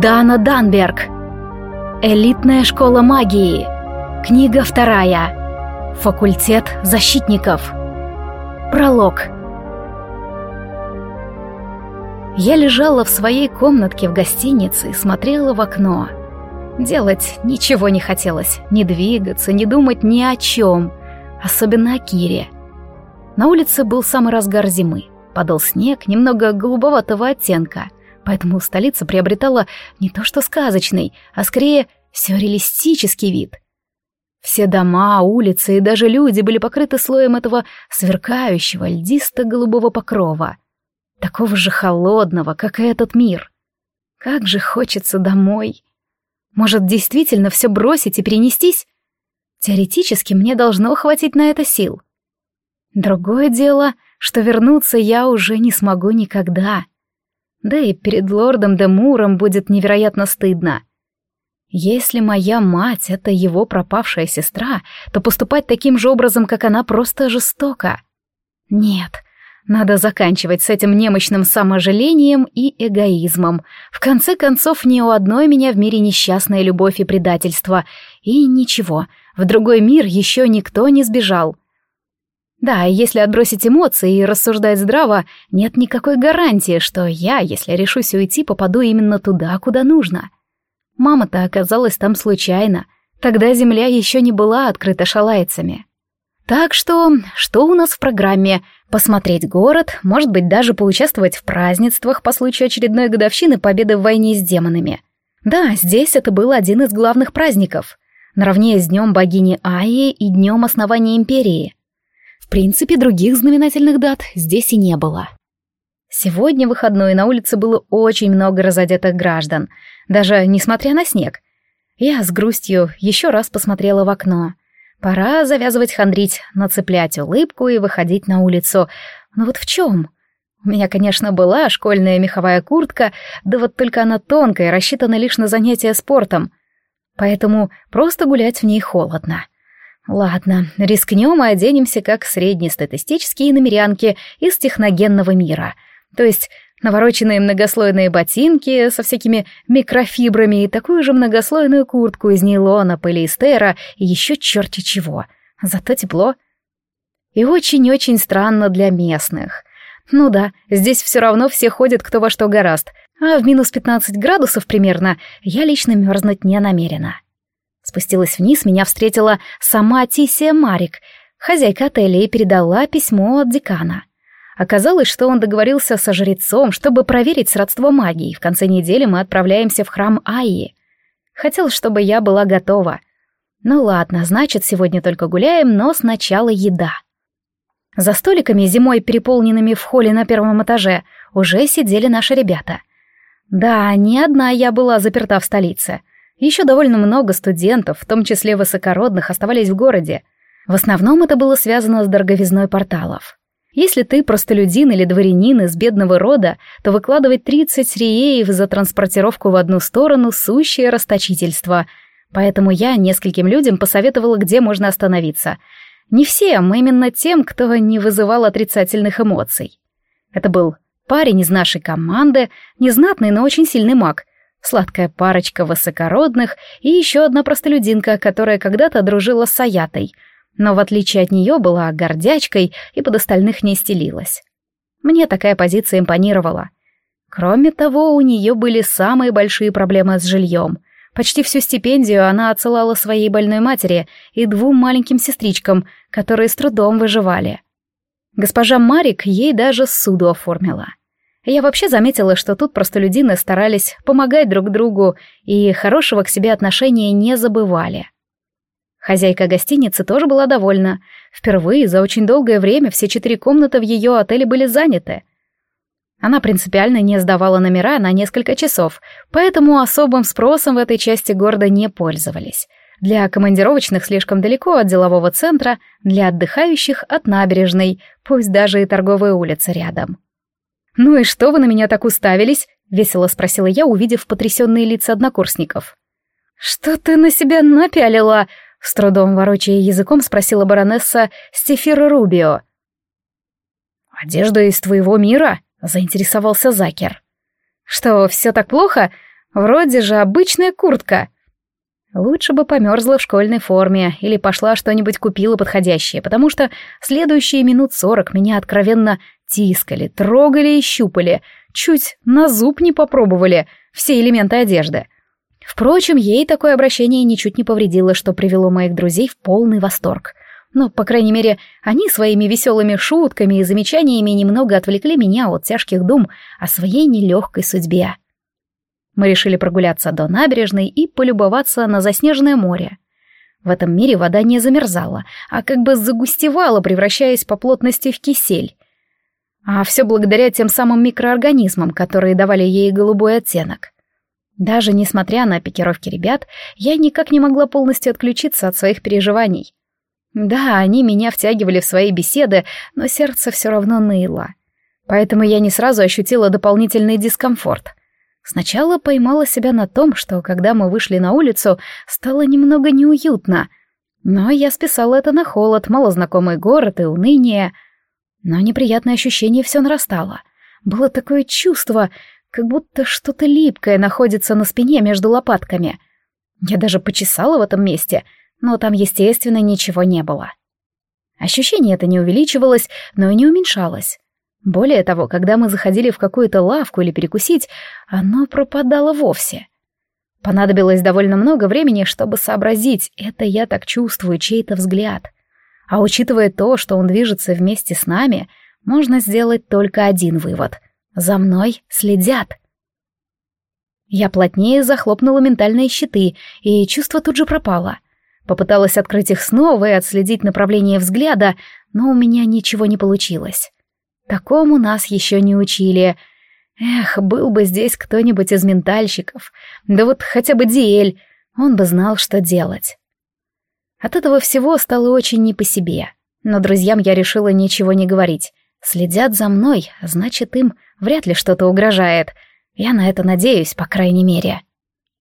Дана Данберг. Элитная школа магии. Книга вторая. Факультет защитников. Пролог. Я лежала в своей комнатке в гостинице и смотрела в окно. Делать ничего не хотелось, не двигаться, не думать ни о чем, особенно о Кире. На улице был самый разгар зимы. Падал снег немного голубоватого оттенка, поэтому столица приобретала не то что сказочный, а скорее сюрреалистический вид. Все дома, улицы и даже люди были покрыты слоем этого сверкающего льдисто-голубого покрова, такого же холодного, как и этот мир. Как же хочется домой. Может, действительно все бросить и перенестись? Теоретически мне должно хватить на это сил. Другое дело, что вернуться я уже не смогу никогда. Да и перед лордом де Муром будет невероятно стыдно. Если моя мать — это его пропавшая сестра, то поступать таким же образом, как она, просто жестоко. Нет, надо заканчивать с этим немощным саможалением и эгоизмом. В конце концов, ни у одной меня в мире несчастная любовь и предательство. И ничего, в другой мир еще никто не сбежал. Да, если отбросить эмоции и рассуждать здраво, нет никакой гарантии, что я, если решусь уйти, попаду именно туда, куда нужно. Мама-то оказалась там случайно. Тогда земля еще не была открыта шалайцами. Так что, что у нас в программе? Посмотреть город, может быть, даже поучаствовать в празднествах по случаю очередной годовщины победы в войне с демонами. Да, здесь это был один из главных праздников, наравне с днем богини Аи и днем основания империи. Принципе, других знаменательных дат здесь и не было. Сегодня выходной на улице было очень много разодетых граждан, даже несмотря на снег. Я с грустью еще раз посмотрела в окно. Пора завязывать хандрить, нацеплять улыбку и выходить на улицу. Но вот в чем? У меня, конечно, была школьная меховая куртка, да вот только она тонкая, рассчитана лишь на занятия спортом. Поэтому просто гулять в ней холодно. Ладно, рискнем и оденемся как среднестатистические намерянки из техногенного мира. То есть навороченные многослойные ботинки со всякими микрофибрами и такую же многослойную куртку из нейлона, полиэстера и еще черти чего. Зато тепло. И очень-очень странно для местных. Ну да, здесь все равно все ходят кто во что гораст, а в минус 15 градусов примерно я лично мерзнуть не намерена. Спустилась вниз, меня встретила сама Тисия Марик, хозяйка отеля, и передала письмо от декана — Оказалось, что он договорился со жрецом, чтобы проверить сродство магии. В конце недели мы отправляемся в храм Аи. Хотел, чтобы я была готова. Ну ладно, значит, сегодня только гуляем, но сначала еда. За столиками, зимой переполненными в холле на первом этаже, уже сидели наши ребята. Да, не одна я была заперта в столице. Еще довольно много студентов, в том числе высокородных, оставались в городе. В основном это было связано с дороговизной порталов. Если ты простолюдин или дворянин из бедного рода, то выкладывать 30 риеев за транспортировку в одну сторону — сущее расточительство. Поэтому я нескольким людям посоветовала, где можно остановиться. Не всем, именно тем, кто не вызывал отрицательных эмоций. Это был парень из нашей команды, незнатный, но очень сильный маг, сладкая парочка высокородных и еще одна простолюдинка, которая когда-то дружила с Саятой — но в отличие от нее была гордячкой и под остальных не стелилась. Мне такая позиция импонировала. Кроме того, у нее были самые большие проблемы с жильем. Почти всю стипендию она отсылала своей больной матери и двум маленьким сестричкам, которые с трудом выживали. Госпожа Марик ей даже суду оформила. Я вообще заметила, что тут простолюдины старались помогать друг другу и хорошего к себе отношения не забывали. Хозяйка гостиницы тоже была довольна. Впервые за очень долгое время все четыре комнаты в ее отеле были заняты. Она принципиально не сдавала номера на несколько часов, поэтому особым спросом в этой части города не пользовались. Для командировочных слишком далеко от делового центра, для отдыхающих от набережной, пусть даже и торговая улица рядом. «Ну и что вы на меня так уставились?» — весело спросила я, увидев потрясенные лица однокурсников. «Что ты на себя напялила?» С трудом ворочая языком спросила баронесса Стефира Рубио. «Одежда из твоего мира?» — заинтересовался Закер. «Что, все так плохо? Вроде же обычная куртка. Лучше бы померзла в школьной форме или пошла что-нибудь купила подходящее, потому что следующие минут сорок меня откровенно тискали, трогали и щупали, чуть на зуб не попробовали все элементы одежды. Впрочем, ей такое обращение ничуть не повредило, что привело моих друзей в полный восторг. Но, по крайней мере, они своими веселыми шутками и замечаниями немного отвлекли меня от тяжких дум о своей нелегкой судьбе. Мы решили прогуляться до набережной и полюбоваться на заснеженное море. В этом мире вода не замерзала, а как бы загустевала, превращаясь по плотности в кисель. А все благодаря тем самым микроорганизмам, которые давали ей голубой оттенок. Даже несмотря на пикировки ребят, я никак не могла полностью отключиться от своих переживаний. Да, они меня втягивали в свои беседы, но сердце все равно ныло. Поэтому я не сразу ощутила дополнительный дискомфорт. Сначала поймала себя на том, что когда мы вышли на улицу, стало немного неуютно. Но я списала это на холод, малознакомый город и уныние. Но неприятное ощущение все нарастало. Было такое чувство, как будто что-то липкое находится на спине между лопатками. Я даже почесала в этом месте, но там, естественно, ничего не было. Ощущение это не увеличивалось, но и не уменьшалось. Более того, когда мы заходили в какую-то лавку или перекусить, оно пропадало вовсе. Понадобилось довольно много времени, чтобы сообразить, это я так чувствую чей-то взгляд. А учитывая то, что он движется вместе с нами, можно сделать только один вывод — за мной следят. Я плотнее захлопнула ментальные щиты, и чувство тут же пропало. Попыталась открыть их снова и отследить направление взгляда, но у меня ничего не получилось. Такому нас еще не учили. Эх, был бы здесь кто-нибудь из ментальщиков, да вот хотя бы Диэль, он бы знал, что делать. От этого всего стало очень не по себе, но друзьям я решила ничего не говорить. Следят за мной, значит, им вряд ли что-то угрожает. Я на это надеюсь, по крайней мере.